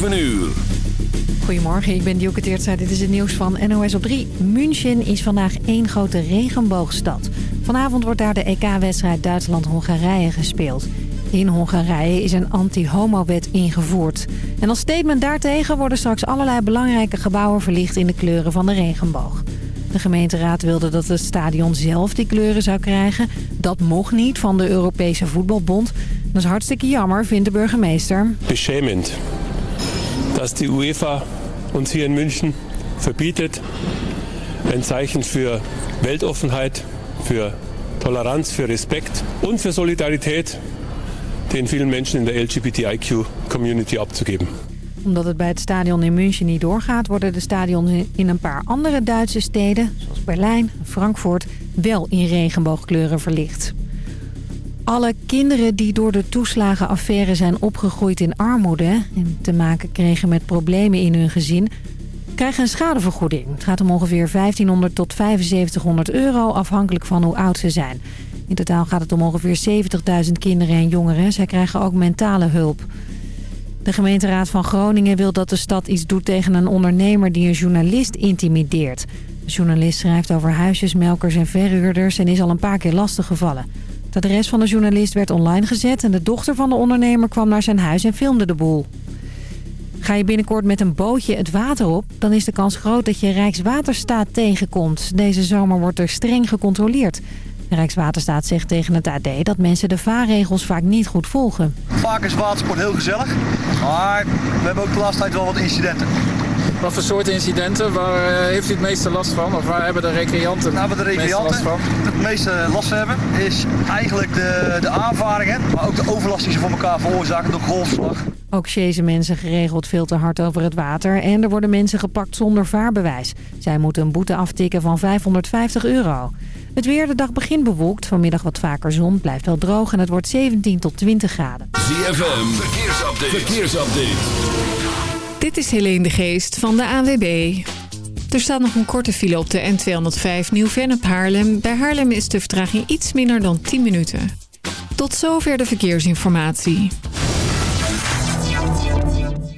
7 uur. Goedemorgen, ik ben Dielke Teertstra. Dit is het nieuws van NOS op 3. München is vandaag één grote regenboogstad. Vanavond wordt daar de EK-wedstrijd Duitsland-Hongarije gespeeld. In Hongarije is een anti-homo-wet ingevoerd. En als statement daartegen worden straks allerlei belangrijke gebouwen verlicht in de kleuren van de regenboog. De gemeenteraad wilde dat het stadion zelf die kleuren zou krijgen. Dat mocht niet van de Europese Voetbalbond. Dat is hartstikke jammer, vindt de burgemeester. Beschämend, dass die UEFA uns hier in München verbietet, ein Zeichen für Weltoffenheit, für Toleranz, für Respekt und für Solidarität den vielen Menschen in der LGBTIQ-Community abzugeben omdat het bij het stadion in München niet doorgaat... worden de stadions in een paar andere Duitse steden... zoals Berlijn en Frankfurt wel in regenboogkleuren verlicht. Alle kinderen die door de toeslagenaffaire zijn opgegroeid in armoede... en te maken kregen met problemen in hun gezin... krijgen een schadevergoeding. Het gaat om ongeveer 1500 tot 7500 euro... afhankelijk van hoe oud ze zijn. In totaal gaat het om ongeveer 70.000 kinderen en jongeren. Zij krijgen ook mentale hulp. De gemeenteraad van Groningen wil dat de stad iets doet tegen een ondernemer die een journalist intimideert. De journalist schrijft over huisjesmelkers en verhuurders en is al een paar keer lastiggevallen. Het adres van de journalist werd online gezet en de dochter van de ondernemer kwam naar zijn huis en filmde de boel. Ga je binnenkort met een bootje het water op, dan is de kans groot dat je Rijkswaterstaat tegenkomt. Deze zomer wordt er streng gecontroleerd. Rijkswaterstaat zegt tegen het AD dat mensen de vaarregels vaak niet goed volgen. Vaak is watersport heel gezellig, maar we hebben ook de laatste tijd wel wat incidenten. Wat voor soorten incidenten? Waar eh, heeft u het meeste last van? Of waar hebben de recreanten nou, de recreanten last van? Het meeste last van hebben is eigenlijk de, de aanvaringen, maar ook de overlast die ze voor elkaar veroorzaken door golfslag. Ook chasen mensen geregeld veel te hard over het water en er worden mensen gepakt zonder vaarbewijs. Zij moeten een boete aftikken van 550 euro. Het weer, de dag begint bewolkt. Vanmiddag wat vaker zon, blijft wel droog en het wordt 17 tot 20 graden. ZFM, verkeersupdate. verkeersupdate. Dit is Helene de Geest van de AWB. Er staat nog een korte file op de N205 Nieuw-Vennep Haarlem. Bij Haarlem is de vertraging iets minder dan 10 minuten. Tot zover de verkeersinformatie.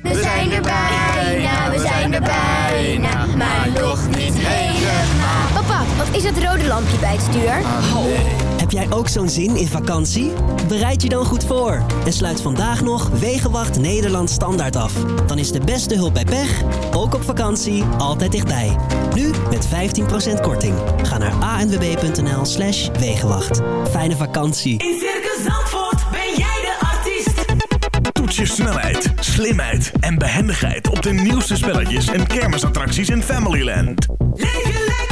We zijn er bijna, we zijn er bijna, maar nog niet helemaal. Papa, wat is het rode lampje bij het stuur? Heb jij ook zo'n zin in vakantie? Bereid je dan goed voor en sluit vandaag nog Wegenwacht Nederland Standaard af. Dan is de beste hulp bij pech, ook op vakantie, altijd dichtbij. Nu met 15% korting. Ga naar anwb.nl slash Wegenwacht. Fijne vakantie. In Circus Zandvoort ben jij de artiest. Toets je snelheid, slimheid en behendigheid op de nieuwste spelletjes en kermisattracties in Familyland. Leef je lekker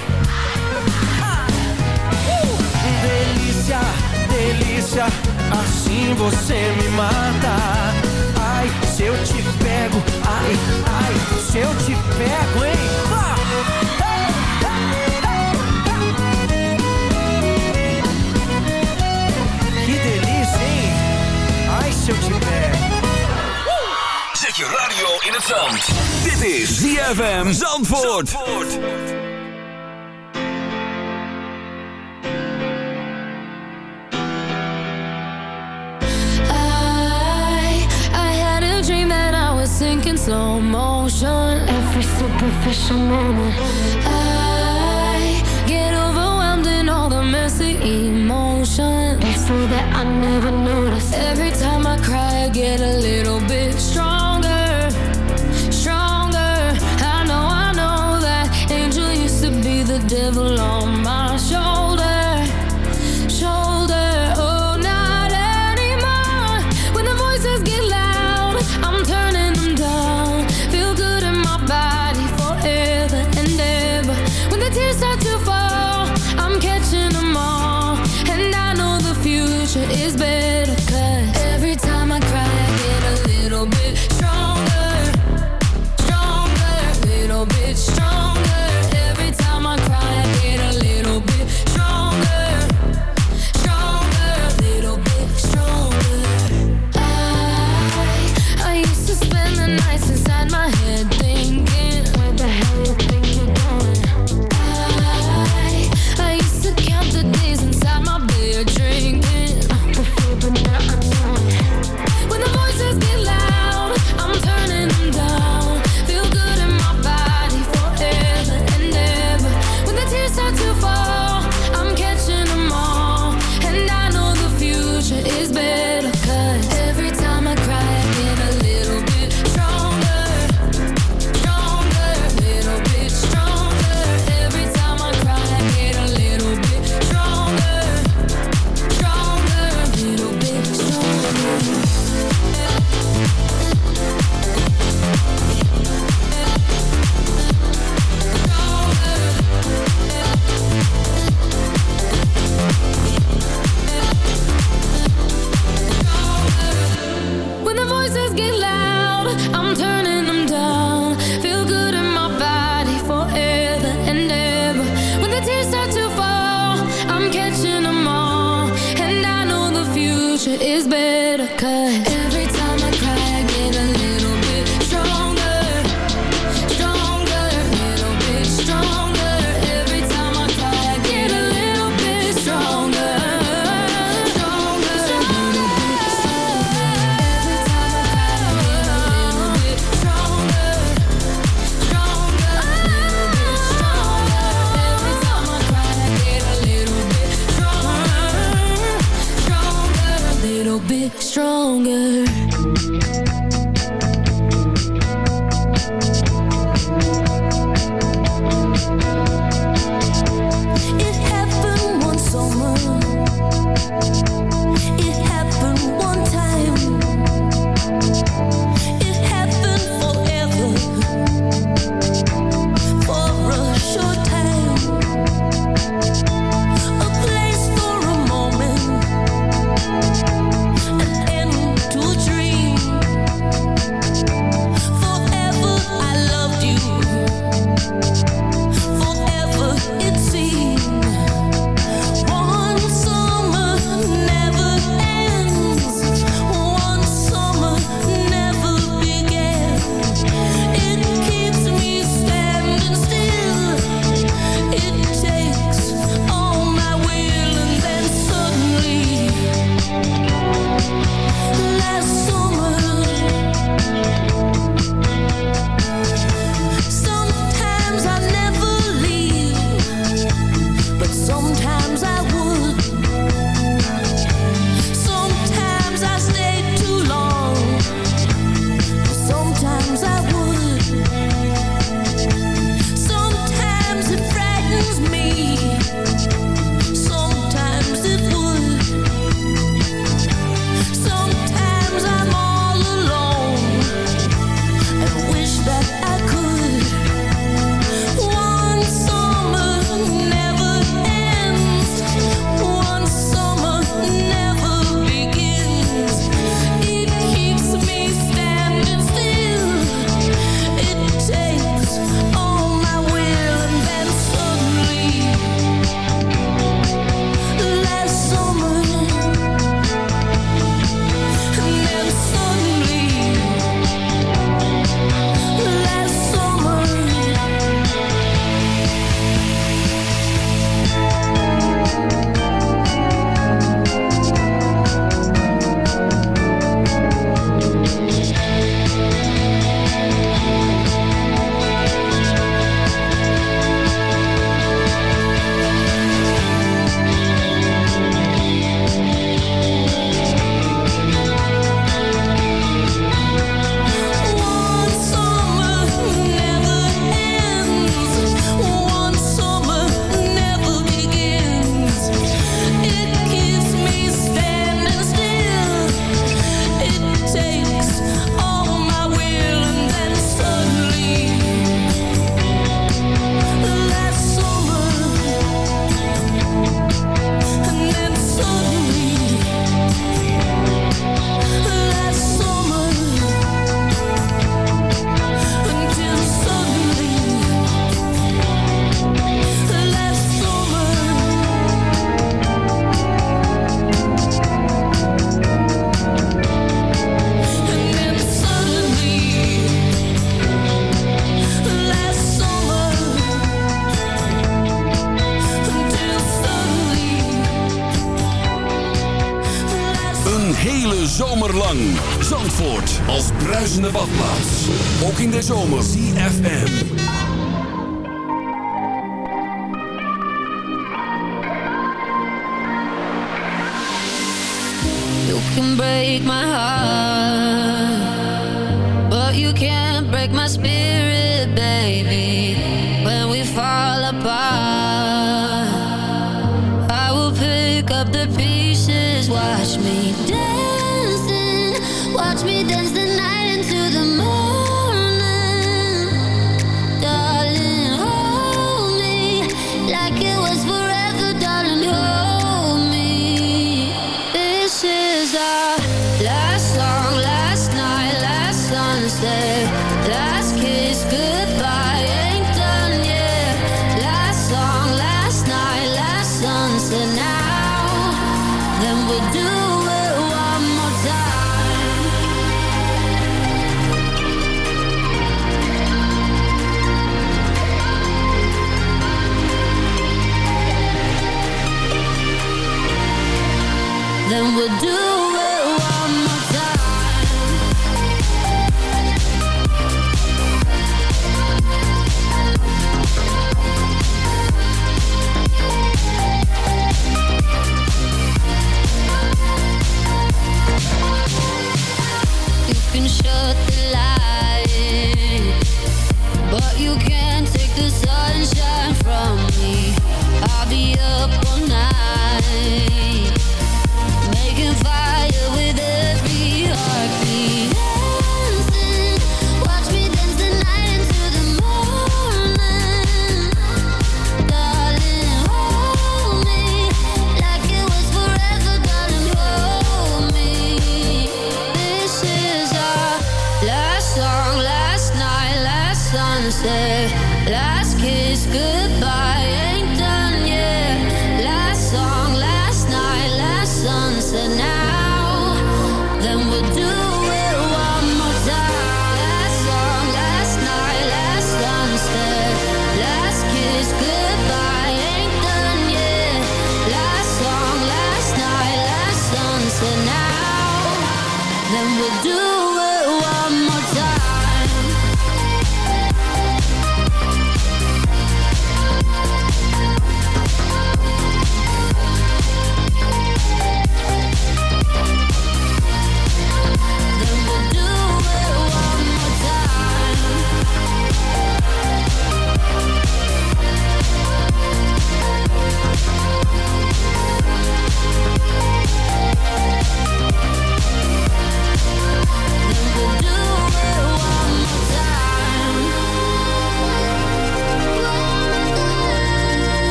Assim você me mata. Ai, se eu te pego, ai, ai, se eu te pego, hein? Que delícia, hein? Ai, se eu te pego. Zet je radio in het zand. Dit is ZFM Zandvoort. I, slow motion. Every superficial moment. I get overwhelmed in all the messy emotions. It's so that I never notice. Every time I cry, I get a little bit stronger. It was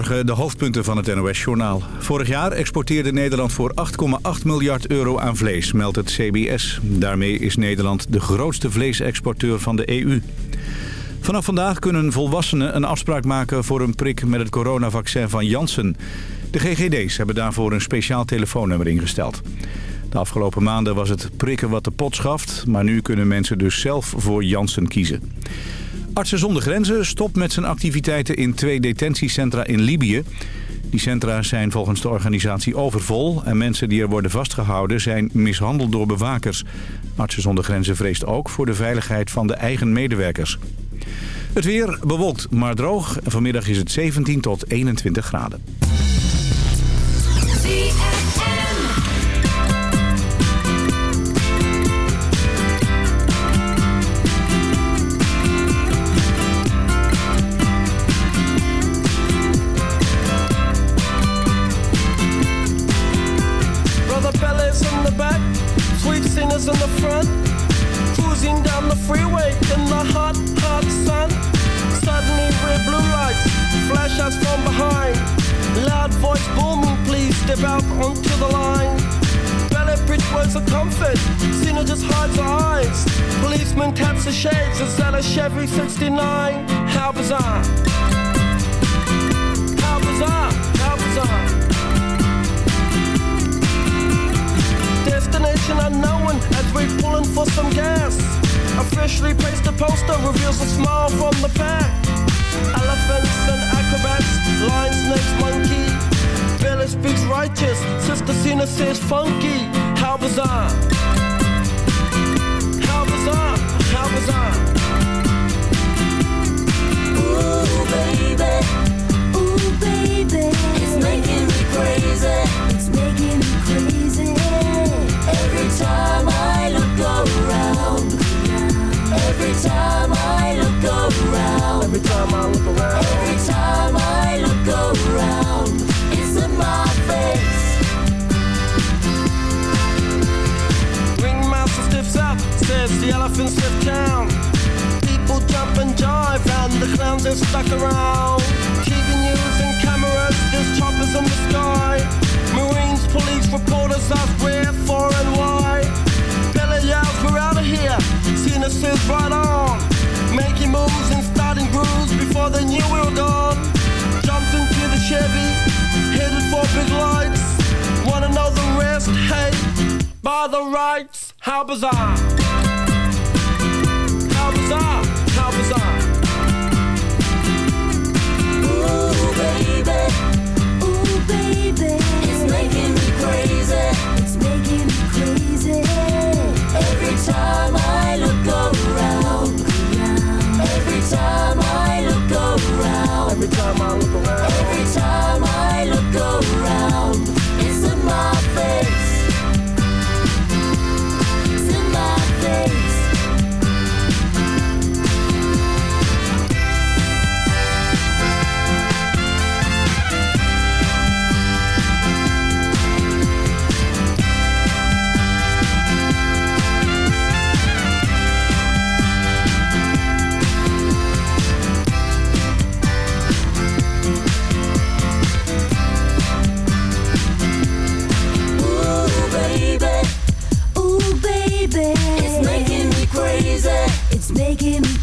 De hoofdpunten van het NOS-journaal. Vorig jaar exporteerde Nederland voor 8,8 miljard euro aan vlees, meldt het CBS. Daarmee is Nederland de grootste vleesexporteur van de EU. Vanaf vandaag kunnen volwassenen een afspraak maken voor een prik met het coronavaccin van Janssen. De GGD's hebben daarvoor een speciaal telefoonnummer ingesteld. De afgelopen maanden was het prikken wat de pot schaft, maar nu kunnen mensen dus zelf voor Janssen kiezen. Artsen zonder Grenzen stopt met zijn activiteiten in twee detentiecentra in Libië. Die centra zijn volgens de organisatie overvol en mensen die er worden vastgehouden zijn mishandeld door bewakers. Artsen zonder Grenzen vreest ook voor de veiligheid van de eigen medewerkers. Het weer bewolkt maar droog. Vanmiddag is het 17 tot 21 graden. The rights, how bizarre. How bizarre,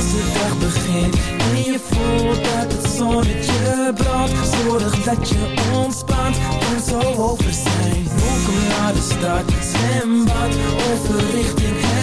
Als de dag begint. En je voelt dat het zonnetje brandt. Zorg dat je ontspant, kan zo over zijn. Welkom naar de stad, zwembad Over richting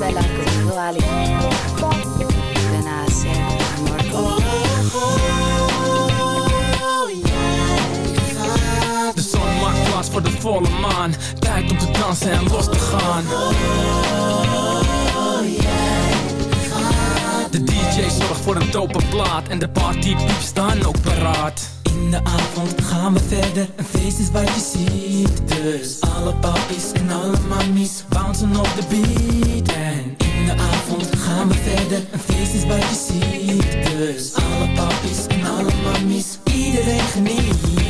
¿Quieres bailar conmigo, Ali? Ven a hacer amor conmigo. De zon maakt plaats voor de volle maan Tijd om te dansen en los te gaan De DJ zorgt voor een dope plaat En de partypieps staan ook paraat in de avond gaan we verder, een feest is wat je ziet Dus alle papies en alle mammies bouncen op de beat. En in de avond gaan we verder, een feest is wat je ziet Dus alle papies en alle mammies, iedereen geniet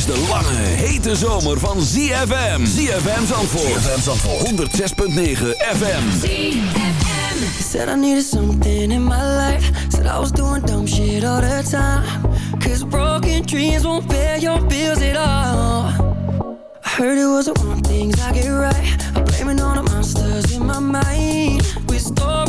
is de lange, hete zomer van ZFM. ZFM Zandvoort. ZFM Zandvoort. 106.9 FM. Said I needed something in my life. Said I was doing dumb shit all the time. Cause broken dreams won't pay your bills at all. I heard it was the wrong things I get right. I'm blaming all the monsters in my mind. With stories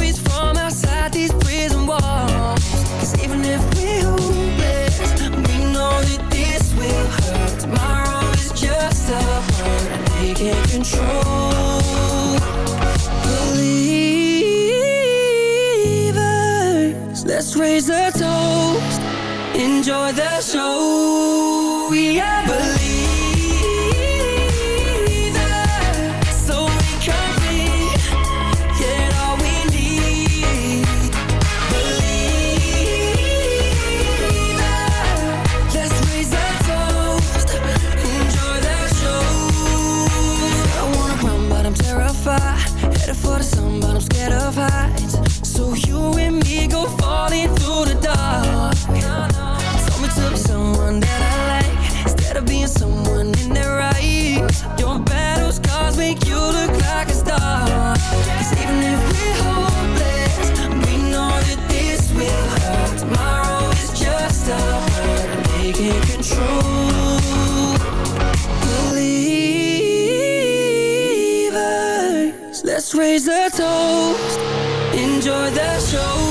Believers, let's raise a toast. Enjoy the show. We are. Headed for the sun, but I'm scared of heights. So you and me go falling through the dark. Told me to be someone that I like Instead of being someone in their right Your so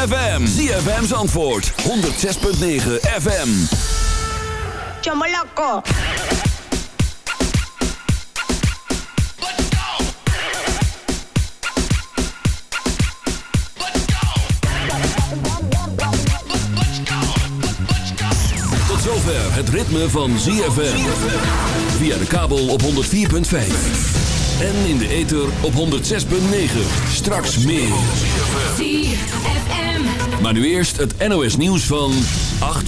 ZFM. ZFM's antwoord. 106.9 FM. Tot zover het ritme van ZFM. Via de kabel op 104.5. En in de ether op 106.9. Straks meer. Maar nu eerst het NOS nieuws van 8.